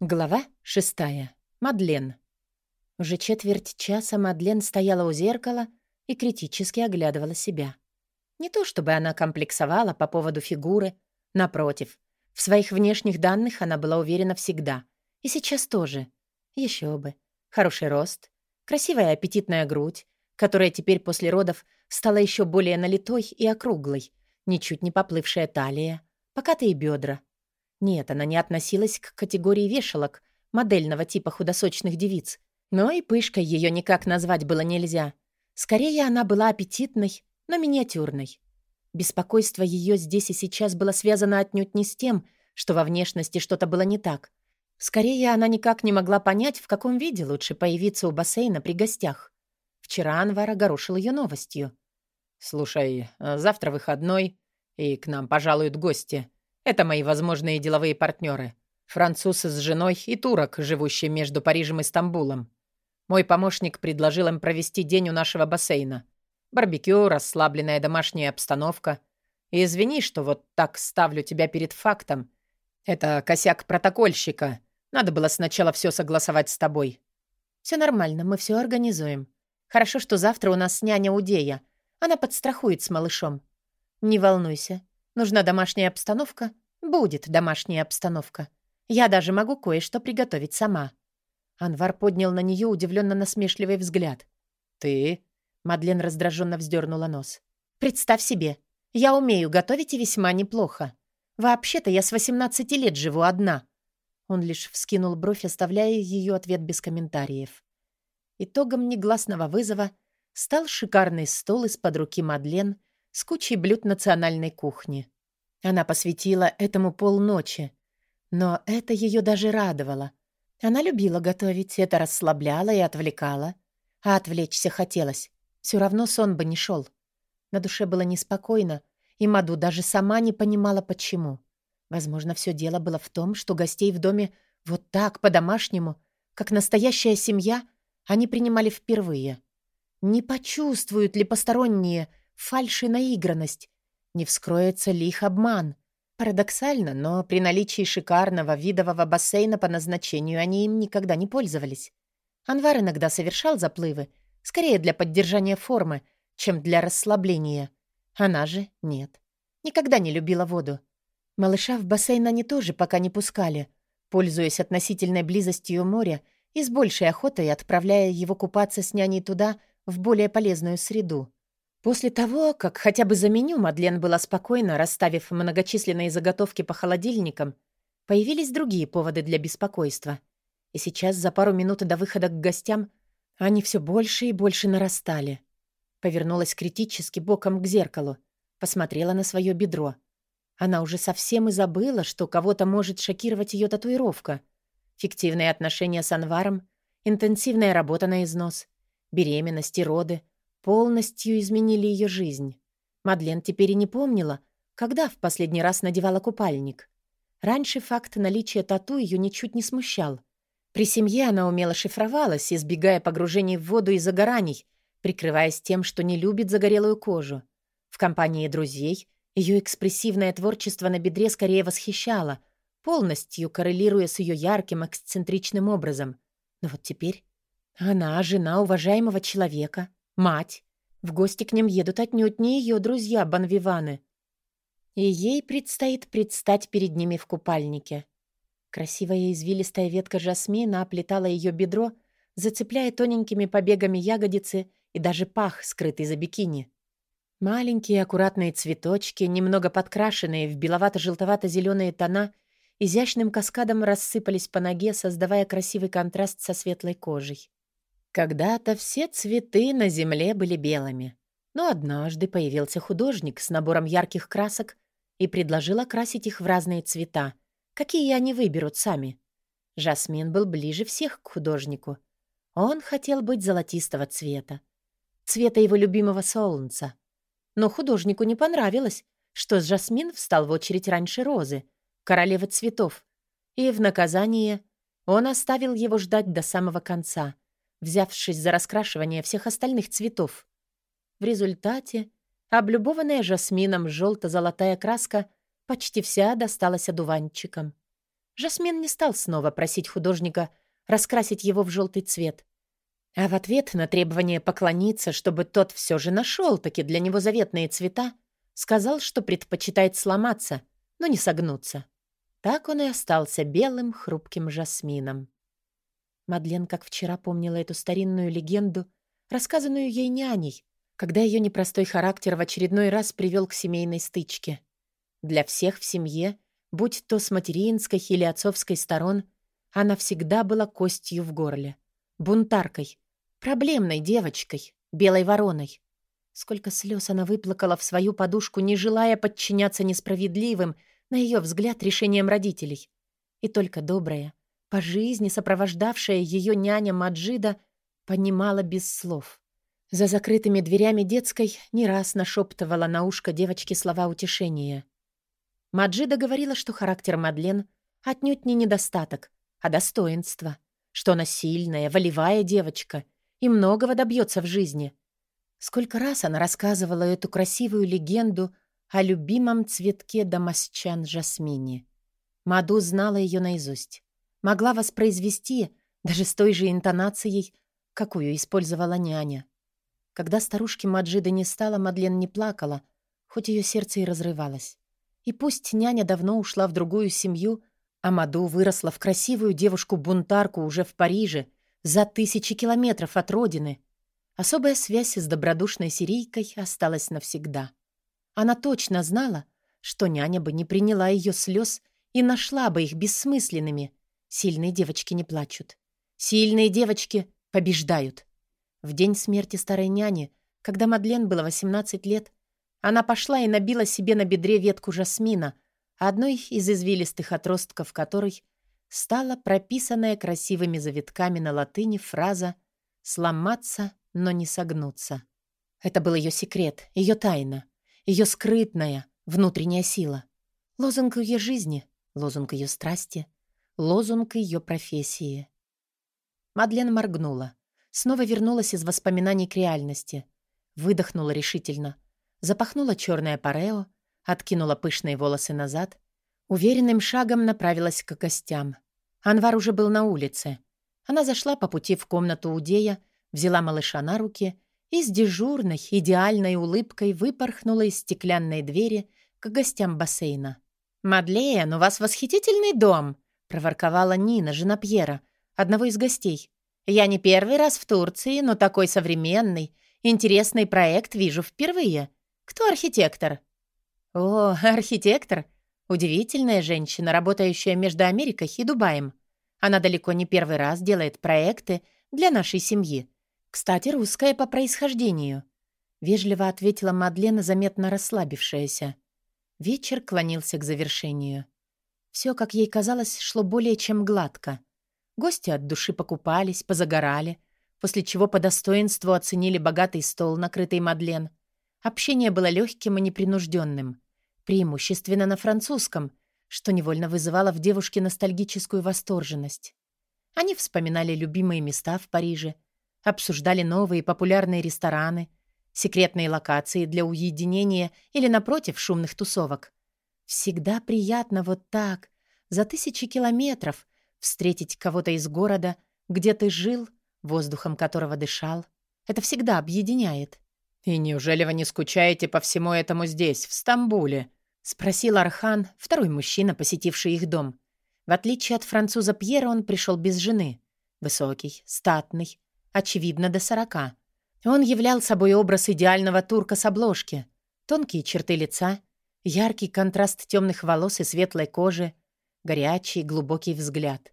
Глава шестая. Мадлен. Уже четверть часа Мадлен стояла у зеркала и критически оглядывала себя. Не то чтобы она комплексовала по поводу фигуры, напротив, в своих внешних данных она была уверена всегда. И сейчас тоже. Еще бы. Хороший рост, красивая аппетитная грудь, которая теперь после родов стала еще более налитой и округлой, ничуть не поплывшая талия, покатые бедра — нет, она не относилась к категории вешалок, модельного типа худосочных девиц. Но и пышкой ее никак назвать было нельзя. Скорее, она была аппетитной, но миниатюрной. Беспокойство ее здесь и сейчас было связано отнюдь не с тем, что во внешности что-то было не так. Скорее, она никак не могла понять, в каком виде лучше появиться у бассейна при гостях. Вчера Анвар огорошил ее новостью. «Слушай, завтра выходной, и к нам пожалуют гости. Это мои возможные деловые партнеры. Француз с женой и турок, живущий между Парижем и Стамбулом. Мой помощник предложил им провести день у нашего бассейна. Барбекю, расслабленная домашняя обстановка. И извини, что вот так ставлю тебя перед фактом. Это косяк протокольщика. Надо было сначала все согласовать с тобой. Все нормально, мы все организуем. Хорошо, что завтра у нас няня Удея. Она подстрахует с малышом. Не волнуйся, Нужна домашняя обстановка? Будет домашняя обстановка. Я даже могу кое-что приготовить сама». Анвар поднял на нее удивленно насмешливый взгляд. «Ты?» Мадлен раздраженно вздернула нос. «Представь себе, я умею готовить и весьма неплохо. Вообще-то я с 18 лет живу одна». Он лишь вскинул бровь, оставляя ее ответ без комментариев. Итогом негласного вызова стал шикарный стол из-под руки Мадлен с кучей блюд национальной кухни. Она посвятила этому полночи, но это ее даже радовало. Она любила готовить, это расслабляло и отвлекало. А отвлечься хотелось. Все равно сон бы не шел. На душе было неспокойно, и Маду даже сама не понимала, почему. Возможно, все дело было в том, что гостей в доме вот так, по-домашнему, как настоящая семья, они принимали впервые. Не почувствуют ли посторонние, фальшь и наигранность? Не вскроется ли их обман? Парадоксально, но при наличии шикарного видового бассейна по назначению они им никогда не пользовались. Анвар иногда совершал заплывы, скорее для поддержания формы, чем для расслабления. Она же нет. Никогда не любила воду. Малыша в бассейн они тоже пока не пускали, пользуясь относительной близостью моря и с большей охотой отправляя его купаться с няней туда, в более полезную среду. После того, как хотя бы за меню Мадлен была спокойна, расставив многочисленные заготовки по холодильникам, появились другие поводы для беспокойства. И сейчас, за пару минут до выхода к гостям, они все больше и больше нарастали. Повернулась критически боком к зеркалу, посмотрела на свое бедро. Она уже совсем и забыла, что кого-то может шокировать ее татуировка. Фиктивные отношения с Анваром, интенсивная работа на износ, беременность и роды — полностью изменили ее жизнь. Мадлен теперь и не помнила, когда в последний раз надевала купальник. Раньше факт наличия тату ее ничуть не смущал. При семье она умело шифровалась, избегая погружений в воду и загораний, прикрываясь тем, что не любит загорелую кожу. В компании друзей ее экспрессивное творчество на бедре скорее восхищало, полностью коррелируя с ее ярким эксцентричным образом. Но вот теперь она жена уважаемого человека, Мать. В гости к ним едут отнюдь не ее друзья Банвиваны. И ей предстоит предстать перед ними в купальнике. Красивая извилистая ветка жасмина оплетала ее бедро, зацепляя тоненькими побегами ягодицы и даже пах, скрытый за бикини. Маленькие аккуратные цветочки, немного подкрашенные в беловато-желтовато-зеленые тона, изящным каскадом рассыпались по ноге, создавая красивый контраст со светлой кожей. Когда-то все цветы на земле были белыми, но однажды появился художник с набором ярких красок и предложил окрасить их в разные цвета, какие они выберут сами. Жасмин был ближе всех к художнику. Он хотел быть золотистого цвета, цвета его любимого солнца. Но художнику не понравилось, что Жасмин встал в очередь раньше Розы, королевы цветов, и в наказание он оставил его ждать до самого конца — взявшись за раскрашивание всех остальных цветов. В результате облюбованная жасмином желто-золотая краска почти вся досталась одуванчикам. Жасмин не стал снова просить художника раскрасить его в желтый цвет. А в ответ на требование поклониться, чтобы тот все же нашел таки для него заветные цвета, сказал, что предпочитает сломаться, но не согнуться. Так он и остался белым хрупким жасмином. Мадлен, как вчера, помнила эту старинную легенду, рассказанную ей няней, когда ее непростой характер в очередной раз привел к семейной стычке. Для всех в семье, будь то с материнской или отцовской сторон, она всегда была костью в горле, бунтаркой, проблемной девочкой, белой вороной. Сколько слез она выплакала в свою подушку, не желая подчиняться несправедливым, на ее взгляд, решениям родителей. И только добрая, по жизни сопровождавшая ее няня Маджида, понимала без слов. За закрытыми дверями детской не раз нашептывала на ушко девочке слова утешения. Маджида говорила, что характер Мадлен отнюдь не недостаток, а достоинство, что она сильная, волевая девочка и многого добьется в жизни. Сколько раз она рассказывала эту красивую легенду о любимом цветке дамасчан Жасмине. Маду знала ее наизусть. Могла воспроизвести даже с той же интонацией, какую использовала няня. Когда старушки Маджиды не стало, Мадлен не плакала, хоть ее сердце и разрывалось. И пусть няня давно ушла в другую семью, а Маду выросла в красивую девушку-бунтарку уже в Париже, за тысячи километров от родины, особая связь с добродушной сирийкой осталась навсегда. Она точно знала, что няня бы не приняла ее слез и нашла бы их бессмысленными. Сильные девочки не плачут. Сильные девочки побеждают. В день смерти старой няни, когда Мадлен было 18 лет, она пошла и набила себе на бедре ветку жасмина, одной из извилистых отростков которой стала прописанная красивыми завитками на латыни фраза «сломаться, но не согнуться». Это был ее секрет, ее тайна. Ее скрытная, внутренняя сила. Лозунг ее жизни, лозунг ее страсти, лозунг ее профессии. Мадлен моргнула. Снова вернулась из воспоминаний к реальности. Выдохнула решительно. Запахнула черное парео, откинула пышные волосы назад. Уверенным шагом направилась к гостям. Анвар уже был на улице. Она зашла по пути в комнату Удея, взяла малыша на руки и с дежурной, идеальной улыбкой выпорхнула из стеклянной двери к гостям бассейна. «Мадлен, у вас восхитительный дом!» — проворковала Нина, жена Пьера, одного из гостей. «Я не первый раз в Турции, но такой современный, интересный проект вижу впервые. Кто архитектор?» «О, архитектор! Удивительная женщина, работающая между Америкой и Дубаем. Она далеко не первый раз делает проекты для нашей семьи. «Кстати, русская по происхождению», — вежливо ответила Мадлена, заметно расслабившаяся. Вечер клонился к завершению. Все, как ей казалось, шло более чем гладко. Гости от души покупались, позагорали, после чего по достоинству оценили богатый стол, накрытый Мадлен. Общение было легким и непринужденным, преимущественно на французском, что невольно вызывало в девушке ностальгическую восторженность. Они вспоминали любимые места в Париже — обсуждали новые популярные рестораны, секретные локации для уединения или, напротив, шумных тусовок. Всегда приятно вот так, за тысячи километров, встретить кого-то из города, где ты жил, воздухом которого дышал. Это всегда объединяет. «И неужели вы не скучаете по всему этому здесь, в Стамбуле?» — спросил Архан, второй мужчина, посетивший их дом. В отличие от француза Пьера, он пришел без жены. Высокий, статный, очевидно, до сорока. Он являл собой образ идеального турка с обложки. Тонкие черты лица, яркий контраст темных волос и светлой кожи, горячий, глубокий взгляд.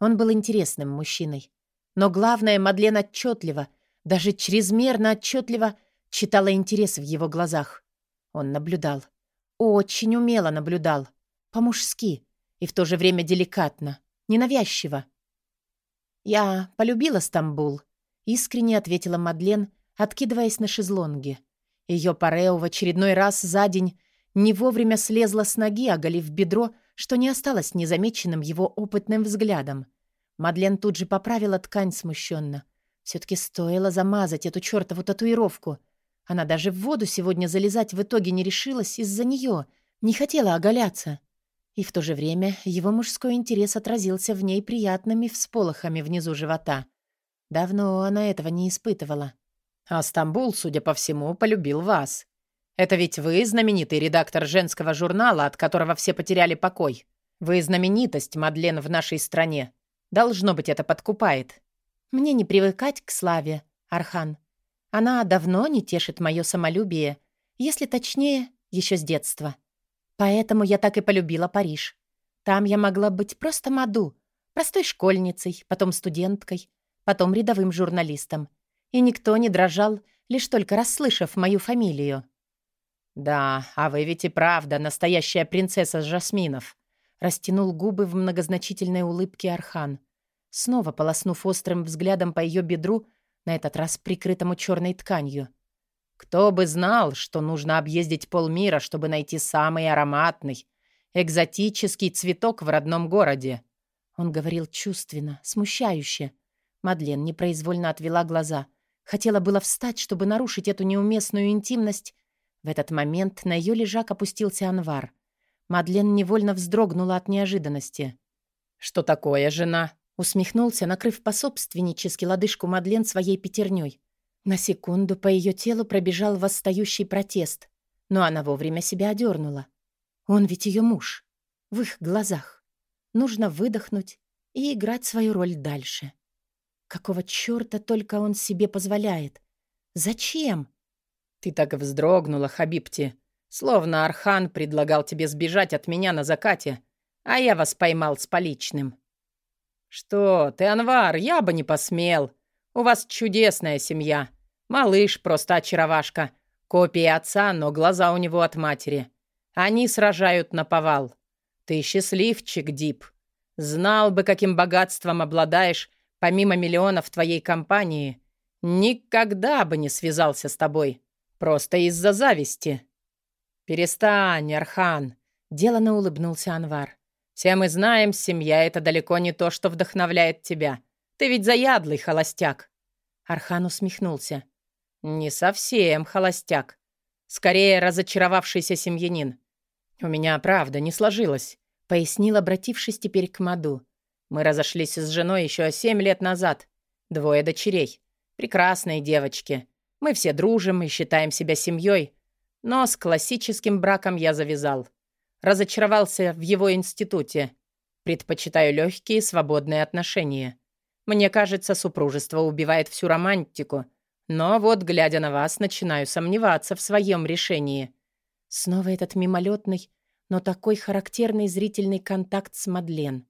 Он был интересным мужчиной. Но главное, Мадлен отчетливо, даже чрезмерно отчетливо читала интерес в его глазах. Он наблюдал. Очень умело наблюдал. По-мужски. И в то же время деликатно. Ненавязчиво. «Я полюбила Стамбул», Искренне ответила Мадлен, откидываясь на шезлонге. Ее парео в очередной раз за день не вовремя слезла с ноги, оголив бедро, что не осталось незамеченным его опытным взглядом. Мадлен тут же поправила ткань смущенно. Все-таки стоило замазать эту чертову татуировку. Она даже в воду сегодня залезать в итоге не решилась из-за нее, не хотела оголяться. И в то же время его мужской интерес отразился в ней приятными всполохами внизу живота. Давно она этого не испытывала. А Стамбул, судя по всему, полюбил вас. Это ведь вы знаменитый редактор женского журнала, от которого все потеряли покой. Вы знаменитость, Мадлен, в нашей стране. Должно быть, это подкупает. Мне не привыкать к славе, Архан. Она давно не тешит мое самолюбие, если точнее, еще с детства. Поэтому я так и полюбила Париж. Там я могла быть просто Маду, простой школьницей, потом студенткой, потом рядовым журналистом. И никто не дрожал, лишь только расслышав мою фамилию. «Да, а вы ведь и правда настоящая принцесса Жасминов», растянул губы в многозначительной улыбке Архан, снова полоснув острым взглядом по ее бедру, на этот раз прикрытому черной тканью. Кто бы знал, что нужно объездить полмира, чтобы найти самый ароматный, экзотический цветок в родном городе. Он говорил чувственно, смущающе. Мадлен непроизвольно отвела глаза. Хотела было встать, чтобы нарушить эту неуместную интимность. В этот момент на ее лежак опустился Анвар. Мадлен невольно вздрогнула от неожиданности. «Что такое, жена?» Усмехнулся, накрыв пособственнически лодыжку Мадлен своей пятерней. На секунду по ее телу пробежал восстающий протест, но она вовремя себя одернула. Он ведь ее муж. В их глазах. Нужно выдохнуть и играть свою роль дальше. Какого чёрта только он себе позволяет? Зачем? Ты так вздрогнула, Хабибти. Словно Архан предлагал тебе сбежать от меня на закате, а я вас поймал с поличным. Что ты, Анвар, я бы не посмел. У вас чудесная семья. Малыш просто очаровашка. Копия отца, но глаза у него от матери. Они сражают на повал. Ты счастливчик, Дип. Знал бы, каким богатством обладаешь, помимо миллионов твоей компании. Никогда бы не связался с тобой. Просто из-за зависти. Перестань, Архан. Делано улыбнулся Анвар. Все мы знаем, семья — это далеко не то, что вдохновляет тебя. Ты ведь заядлый холостяк». Архан усмехнулся. «Не совсем холостяк. Скорее, разочаровавшийся семьянин. У меня, правда, не сложилось», — пояснил, обратившись теперь к Маду. «Мы разошлись с женой еще семь лет назад. Двое дочерей. Прекрасные девочки. Мы все дружим и считаем себя семьей. Но с классическим браком я завязал. Разочаровался в его институте. Предпочитаю легкие, свободные отношения. Мне кажется, супружество убивает всю романтику. Но вот, глядя на вас, начинаю сомневаться в своем решении. Снова этот мимолетный, но такой характерный зрительный контакт с Мадлен.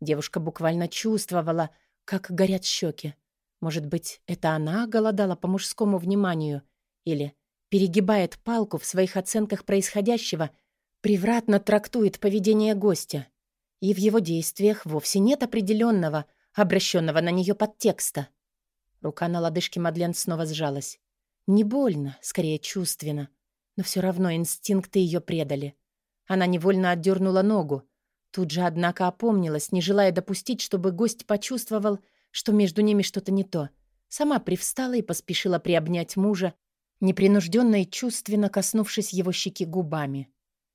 Девушка буквально чувствовала, как горят щеки. Может быть, это она голодала по мужскому вниманию? Или перегибает палку в своих оценках происходящего — превратно трактует поведение гостя, и в его действиях вовсе нет определенного, обращенного на нее подтекста. Рука на лодыжке Мадлен снова сжалась. Не больно, скорее чувственно, но все равно инстинкты ее предали. Она невольно отдернула ногу, тут же, однако, опомнилась, не желая допустить, чтобы гость почувствовал, что между ними что-то не то. Сама привстала и поспешила приобнять мужа, непринужденно и чувственно коснувшись его щеки губами.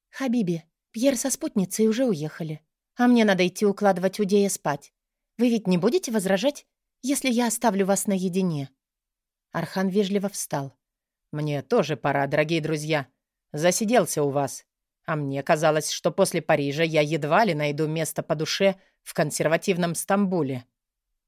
«Хабиби, Пьер со спутницей уже уехали. А мне надо идти укладывать Удея спать. Вы ведь не будете возражать, если я оставлю вас наедине?» Архан вежливо встал. «Мне тоже пора, дорогие друзья. Засиделся у вас. А мне казалось, что после Парижа я едва ли найду место по душе в консервативном Стамбуле.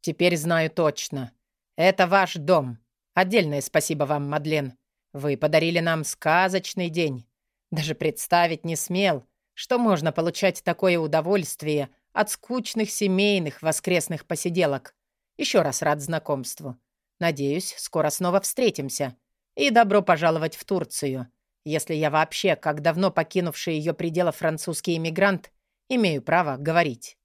Теперь знаю точно. Это ваш дом. Отдельное спасибо вам, Мадлен. Вы подарили нам сказочный день. Даже представить не смел, что можно получать такое удовольствие от скучных семейных воскресных посиделок. Еще раз рад знакомству. Надеюсь, скоро снова встретимся. И добро пожаловать в Турцию. Если я вообще, как давно покинувший ее пределы французский иммигрант, имею право говорить.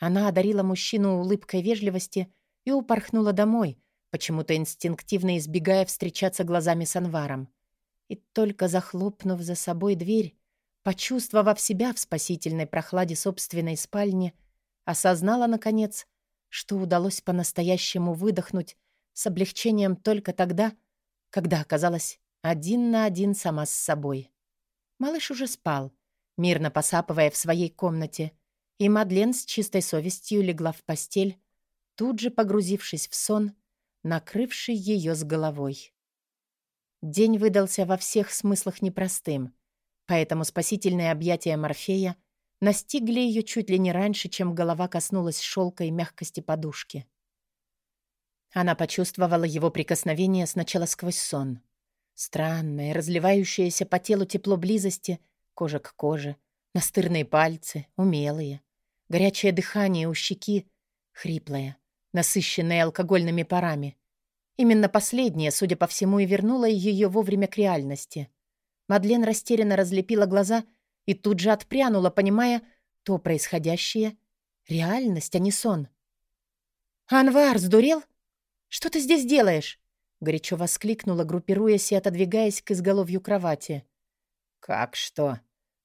Она одарила мужчину улыбкой вежливости и упорхнула домой, почему-то инстинктивно избегая встречаться глазами с Анваром. И только захлопнув за собой дверь, почувствовав себя в спасительной прохладе собственной спальни, осознала, наконец, что удалось по-настоящему выдохнуть с облегчением только тогда, когда оказалась один на один сама с собой. Малыш уже спал, мирно посапывая в своей комнате, и Мадлен с чистой совестью легла в постель, тут же погрузившись в сон, накрывший ее с головой. День выдался во всех смыслах непростым, поэтому спасительные объятия Морфея настигли ее чуть ли не раньше, чем голова коснулась шелка и мягкости подушки. Она почувствовала его прикосновение сначала сквозь сон. Странное, разливающееся по телу тепло близости, кожа к коже, настырные пальцы, умелые, горячее дыхание у щеки, хриплое, насыщенное алкогольными парами. Именно последнее, судя по всему, и вернуло ее вовремя к реальности. Мадлен растерянно разлепила глаза и тут же отпрянула, понимая, то происходящее — реальность, а не сон. «Анвар, сдурел? Что ты здесь делаешь?» — горячо воскликнула, группируясь и отодвигаясь к изголовью кровати. «Как что?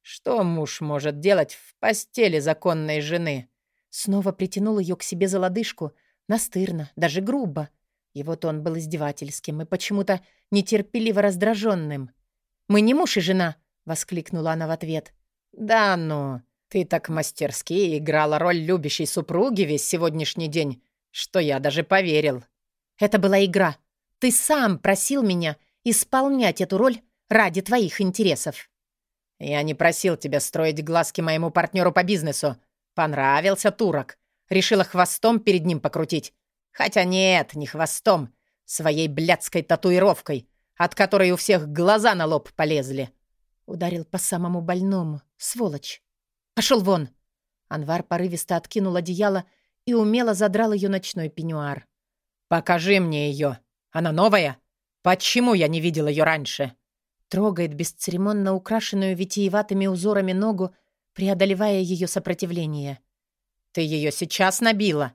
Что муж может делать в постели законной жены?» Снова притянул ее к себе за лодыжку, настырно, даже грубо. Его тон был издевательским и почему-то нетерпеливо раздраженным. «Мы не муж и жена!» — воскликнула она в ответ. «Да ну, ты так мастерски играла роль любящей супруги весь сегодняшний день, что я даже поверил». «Это была игра. Ты сам просил меня исполнять эту роль ради твоих интересов». «Я не просил тебя строить глазки моему партнеру по бизнесу. Понравился турок. Решила хвостом перед ним покрутить. Хотя нет, не хвостом. Своей блядской татуировкой, от которой у всех глаза на лоб полезли». Ударил по самому больному. Сволочь. «Пошел вон!» Анвар порывисто откинул одеяло и умело задрал ее ночной пеньюар. «Покажи мне ее. Она новая? Почему я не видел ее раньше?» Трогает бесцеремонно украшенную витиеватыми узорами ногу, преодолевая ее сопротивление. «Ты ее сейчас набила?»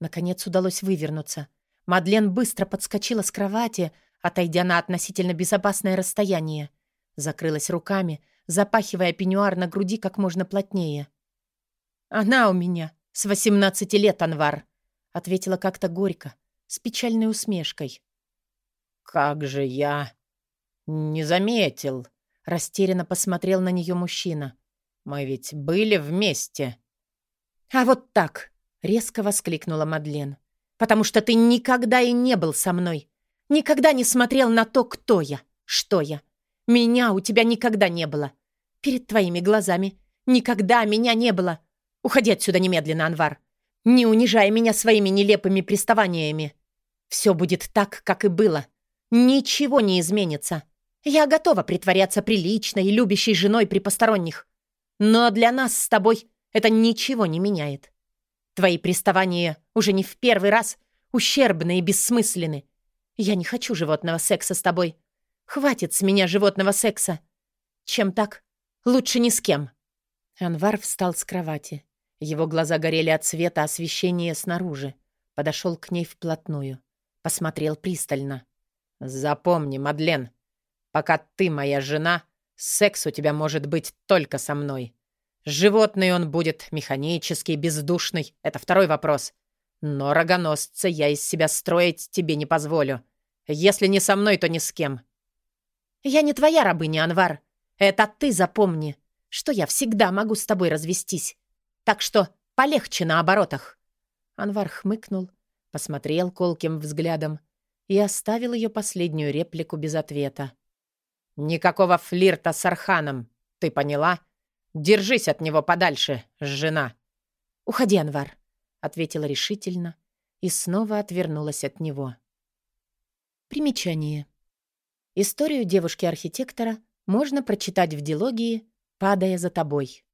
Наконец удалось вывернуться. Мадлен быстро подскочила с кровати, отойдя на относительно безопасное расстояние. Закрылась руками, запахивая пеньюар на груди как можно плотнее. «Она у меня с восемнадцати лет, Анвар», — ответила как-то горько, с печальной усмешкой. «Как же я не заметил!» — растерянно посмотрел на нее мужчина. «Мы ведь были вместе». «А вот так!» — резко воскликнула Мадлен. «Потому что ты никогда и не был со мной. Никогда не смотрел на то, кто я, что я. Меня у тебя никогда не было. Перед твоими глазами никогда меня не было. Уходи отсюда немедленно, Анвар. Не унижай меня своими нелепыми приставаниями. Все будет так, как и было. Ничего не изменится. Я готова притворяться приличной и любящей женой при посторонних. Но для нас с тобой это ничего не меняет. Твои приставания уже не в первый раз ущербны и бессмысленны. Я не хочу животного секса с тобой. Хватит с меня животного секса. Чем так? Лучше ни с кем. Анвар встал с кровати. Его глаза горели от света освещения снаружи. Подошел к ней вплотную. Посмотрел пристально. «Запомни, Мадлен, пока ты моя жена, секс у тебя может быть только со мной. Животный он будет, механический, бездушный — это второй вопрос. Но рогоносца я из себя строить тебе не позволю. Если не со мной, то ни с кем». «Я не твоя рабыня, Анвар. Это ты запомни, что я всегда могу с тобой развестись. Так что полегче на оборотах». Анвар хмыкнул, посмотрел колким взглядом и оставил ее последнюю реплику без ответа. «Никакого флирта с Арханом, ты поняла? Держись от него подальше, жена!» «Уходи, Анвар», — ответила решительно и снова отвернулась от него. Примечание. Историю девушки-архитектора можно прочитать в дилогии «Падая за тобой».